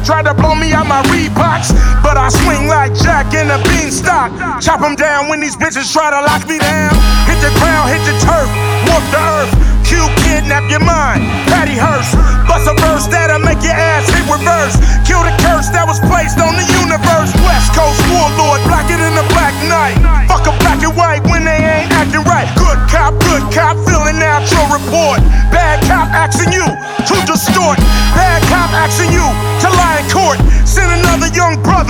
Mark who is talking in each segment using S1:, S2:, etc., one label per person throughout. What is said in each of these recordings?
S1: Motherfucker tried to blow me out my Reeboks, but I swing like Jack in a beanstalk. Chop Chop 'em down when these bitches try to lock me down. Hit the ground, hit the turf, walk the earth. Q kidnap your mind. Patty Hearst, bust a verse that'll make your ass hit reverse. Kill the curse that was placed on the universe. West Coast warlord, blacker than a black night. Fuck a black and white when they ain't acting right. Good cop, good cop, filling out your report. Bad cop asking you to distort.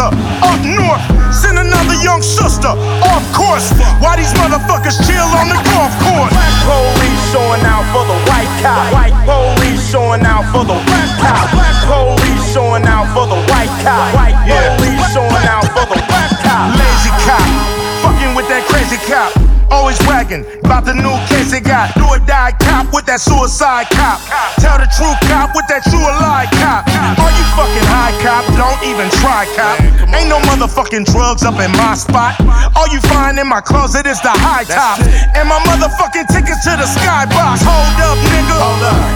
S1: Brother up north. Send another young sister off course. Why these motherfuckers chill on the golf course?
S2: Black police showing out for the white cop. White police showing out for the black cop. Black police showing out for the white cop. White police showing out for the black cop.
S1: Lazy cop, fucking with that crazy cop. Always bragging about the new case they got. Do or die cop with that suicide cop. Tell the true cop with that Try cop. Ain't no motherfucking drugs up in my spot. All you find in my closet is the high top. And my motherfucking tickets to the skybox. Hold up, nigga.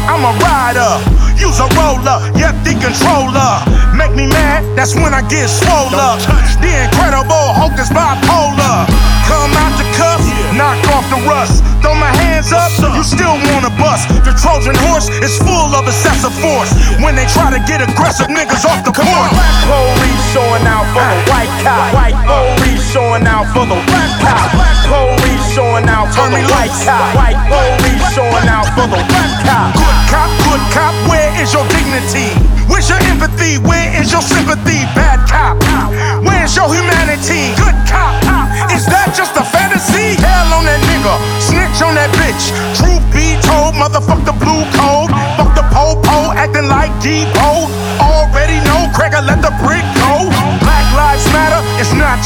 S1: I'm a rider. Use a roller, yep, the controller. Make me mad, that's when I get swole up. The incredible Hulk is bipolar. Come out the cuff, knock off the rust. Throw my hands up, you still wanna bust. The Trojan horse is full of excessive force. When they try to get aggressive niggas off the porch.
S2: Showing out for the white cop. White police showing out for the black cop. Black police showing out for the white cop. White police showing out for the black cop.
S1: Good cop, good cop, where is your dignity? Where's your empathy? Where is your sympathy? Bad cop, where's your humanity? Good cop, is that just a fantasy? Hell on that nigga, snitch on that bitch. Truth be told, motherfuck the blue code. Fuck the po-po, acting like Deebo. Already know, Craig, I let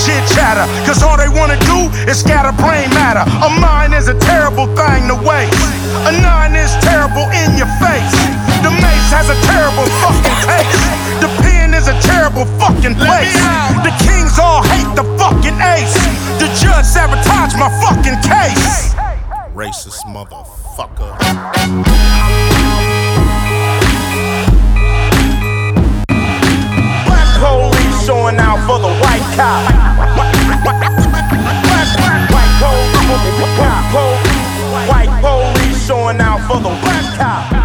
S1: it's chit chatter. Cause all they wanna do is scatter brain matter. A mind is a terrible thing to waste. A nine is terrible in your face. The mace has a terrible fucking taste. The pen is a terrible fucking place. The kings all hate the fucking ace. The judge sabotaged my fucking case.
S3: Racist motherfucker. White police showing out for the black cow.